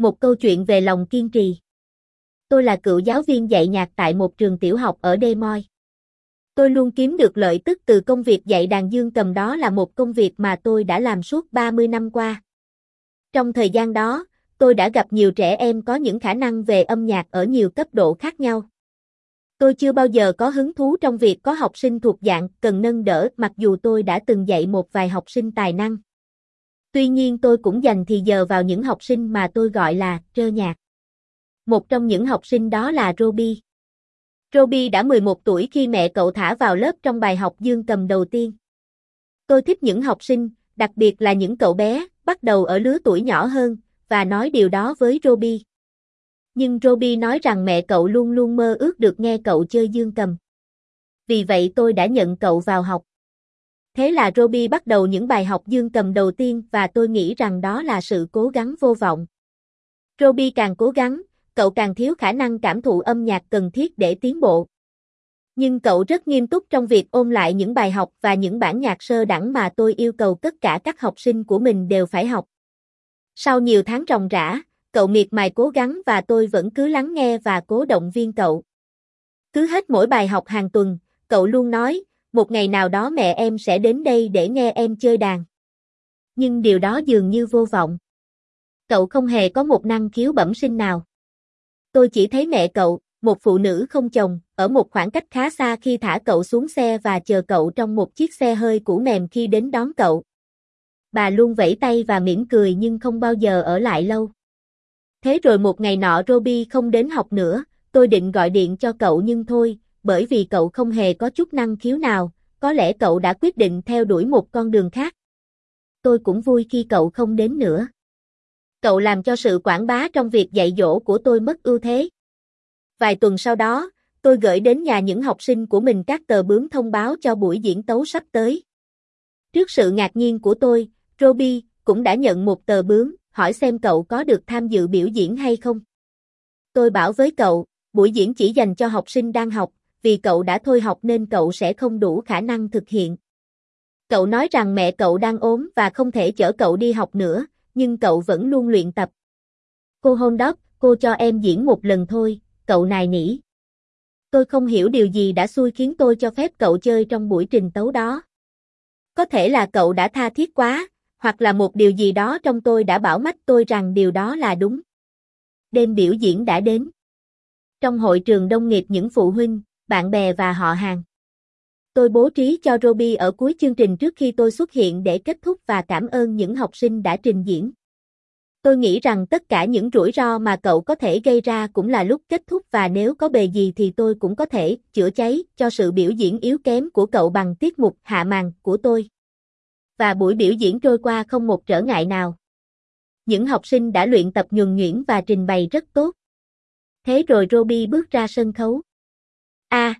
Một câu chuyện về lòng kiên trì. Tôi là cựu giáo viên dạy nhạc tại một trường tiểu học ở Đê Moines. Tôi luôn kiếm được lợi tức từ công việc dạy đàn dương cầm đó là một công việc mà tôi đã làm suốt 30 năm qua. Trong thời gian đó, tôi đã gặp nhiều trẻ em có những khả năng về âm nhạc ở nhiều cấp độ khác nhau. Tôi chưa bao giờ có hứng thú trong việc có học sinh thuộc dạng cần nâng đỡ mặc dù tôi đã từng dạy một vài học sinh tài năng. Tuy nhiên tôi cũng dành thì giờ vào những học sinh mà tôi gọi là trơ nhạc. Một trong những học sinh đó là Roby. Roby đã 11 tuổi khi mẹ cậu thả vào lớp trong bài học dương cầm đầu tiên. Tôi thích những học sinh, đặc biệt là những cậu bé, bắt đầu ở lứa tuổi nhỏ hơn, và nói điều đó với Roby. Nhưng Roby nói rằng mẹ cậu luôn luôn mơ ước được nghe cậu chơi dương cầm. Vì vậy tôi đã nhận cậu vào học. Thế là Roby bắt đầu những bài học dương cầm đầu tiên và tôi nghĩ rằng đó là sự cố gắng vô vọng. Roby càng cố gắng, cậu càng thiếu khả năng cảm thụ âm nhạc cần thiết để tiến bộ. Nhưng cậu rất nghiêm túc trong việc ôn lại những bài học và những bản nhạc sơ đẳng mà tôi yêu cầu tất cả các học sinh của mình đều phải học. Sau nhiều tháng ròng rã, cậu miệt mài cố gắng và tôi vẫn cứ lắng nghe và cố động viên cậu. Cứ hết mỗi bài học hàng tuần, cậu luôn nói, một ngày nào đó mẹ em sẽ đến đây để nghe em chơi đàn. Nhưng điều đó dường như vô vọng. Cậu không hề có một năng khiếu bẩm sinh nào. Tôi chỉ thấy mẹ cậu, một phụ nữ không chồng, ở một khoảng cách khá xa khi thả cậu xuống xe và chờ cậu trong một chiếc xe hơi cũ mềm khi đến đón cậu. Bà luôn vẫy tay và mỉm cười nhưng không bao giờ ở lại lâu. Thế rồi một ngày nọ Roby không đến học nữa, tôi định gọi điện cho cậu nhưng thôi, bởi vì cậu không hề có chút năng khiếu nào, có lẽ cậu đã quyết định theo đuổi một con đường khác. Tôi cũng vui khi cậu không đến nữa. Cậu làm cho sự quảng bá trong việc dạy dỗ của tôi mất ưu thế. Vài tuần sau đó, tôi gửi đến nhà những học sinh của mình các tờ bướm thông báo cho buổi diễn tấu sắp tới. Trước sự ngạc nhiên của tôi, Roby cũng đã nhận một tờ bướm, hỏi xem cậu có được tham dự biểu diễn hay không. Tôi bảo với cậu, buổi diễn chỉ dành cho học sinh đang học, vì cậu đã thôi học nên cậu sẽ không đủ khả năng thực hiện. Cậu nói rằng mẹ cậu đang ốm và không thể chở cậu đi học nữa, nhưng cậu vẫn luôn luyện tập. Cô hôn đốc, cô cho em diễn một lần thôi, cậu nài nỉ. Tôi không hiểu điều gì đã xui khiến tôi cho phép cậu chơi trong buổi trình tấu đó. Có thể là cậu đã tha thiết quá, hoặc là một điều gì đó trong tôi đã bảo mách tôi rằng điều đó là đúng. Đêm biểu diễn đã đến. Trong hội trường đông nghiệp những phụ huynh, bạn bè và họ hàng. Tôi bố trí cho Roby ở cuối chương trình trước khi tôi xuất hiện để kết thúc và cảm ơn những học sinh đã trình diễn. Tôi nghĩ rằng tất cả những rủi ro mà cậu có thể gây ra cũng là lúc kết thúc và nếu có bề gì thì tôi cũng có thể chữa cháy cho sự biểu diễn yếu kém của cậu bằng tiết mục hạ màn của tôi. Và buổi biểu diễn trôi qua không một trở ngại nào. Những học sinh đã luyện tập nhuần nhuyễn và trình bày rất tốt. Thế rồi Roby bước ra sân khấu. A.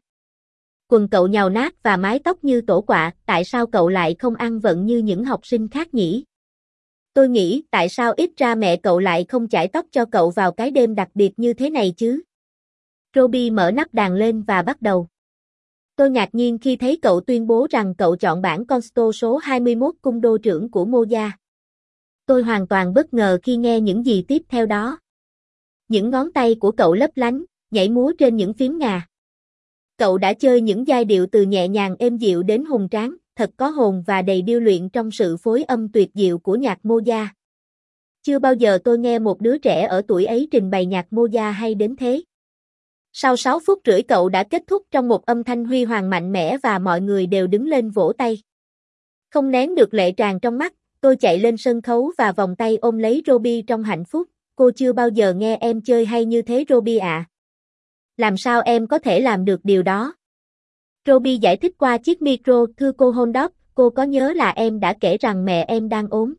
quần cậu nhào nát và mái tóc như tổ quạ, tại sao cậu lại không ăn vận như những học sinh khác nhỉ? Tôi nghĩ tại sao ít ra mẹ cậu lại không chải tóc cho cậu vào cái đêm đặc biệt như thế này chứ? Roby mở nắp đàn lên và bắt đầu. Tôi ngạc nhiên khi thấy cậu tuyên bố rằng cậu chọn bản Consto số 21 cung đô trưởng của Moja. Tôi hoàn toàn bất ngờ khi nghe những gì tiếp theo đó. Những ngón tay của cậu lấp lánh, nhảy múa trên những phím ngà. Cậu đã chơi những giai điệu từ nhẹ nhàng êm dịu đến hùng tráng, thật có hồn và đầy điêu luyện trong sự phối âm tuyệt diệu của nhạc Moja. Chưa bao giờ tôi nghe một đứa trẻ ở tuổi ấy trình bày nhạc Moja hay đến thế. Sau 6 phút rưỡi cậu đã kết thúc trong một âm thanh huy hoàng mạnh mẽ và mọi người đều đứng lên vỗ tay. Không nén được lệ tràn trong mắt, tôi chạy lên sân khấu và vòng tay ôm lấy Roby trong hạnh phúc. Cô chưa bao giờ nghe em chơi hay như thế Roby ạ. À. Làm sao em có thể làm được điều đó? Roby giải thích qua chiếc micro, thưa cô Hondop, cô có nhớ là em đã kể rằng mẹ em đang ốm.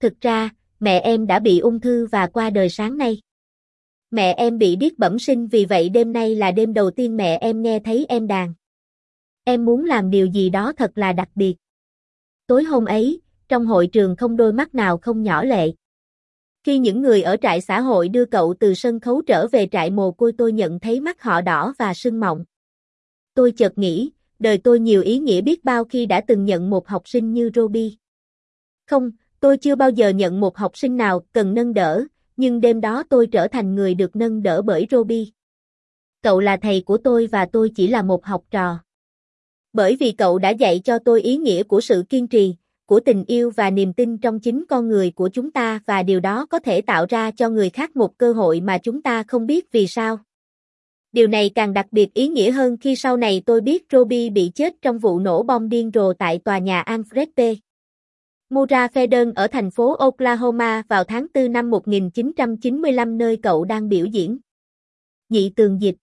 Thực ra, mẹ em đã bị ung thư và qua đời sáng nay. Mẹ em bị điếc bẩm sinh vì vậy đêm nay là đêm đầu tiên mẹ em nghe thấy em đàn. Em muốn làm điều gì đó thật là đặc biệt. Tối hôm ấy, trong hội trường không đôi mắt nào không nhỏ lệ. Khi những người ở trại xã hội đưa cậu từ sân khấu trở về trại mồ côi tôi nhận thấy mắt họ đỏ và sưng mọng. Tôi chợt nghĩ, đời tôi nhiều ý nghĩa biết bao khi đã từng nhận một học sinh như Roby. Không, tôi chưa bao giờ nhận một học sinh nào cần nâng đỡ, nhưng đêm đó tôi trở thành người được nâng đỡ bởi Robbie. Cậu là thầy của tôi và tôi chỉ là một học trò. Bởi vì cậu đã dạy cho tôi ý nghĩa của sự kiên trì, của tình yêu và niềm tin trong chính con người của chúng ta và điều đó có thể tạo ra cho người khác một cơ hội mà chúng ta không biết vì sao. Điều này càng đặc biệt ý nghĩa hơn khi sau này tôi biết Robbie bị chết trong vụ nổ bom điên rồ tại tòa nhà Alfred P. Mura Feden ở thành phố Oklahoma vào tháng 4 năm 1995 nơi cậu đang biểu diễn. Nhị tường dịch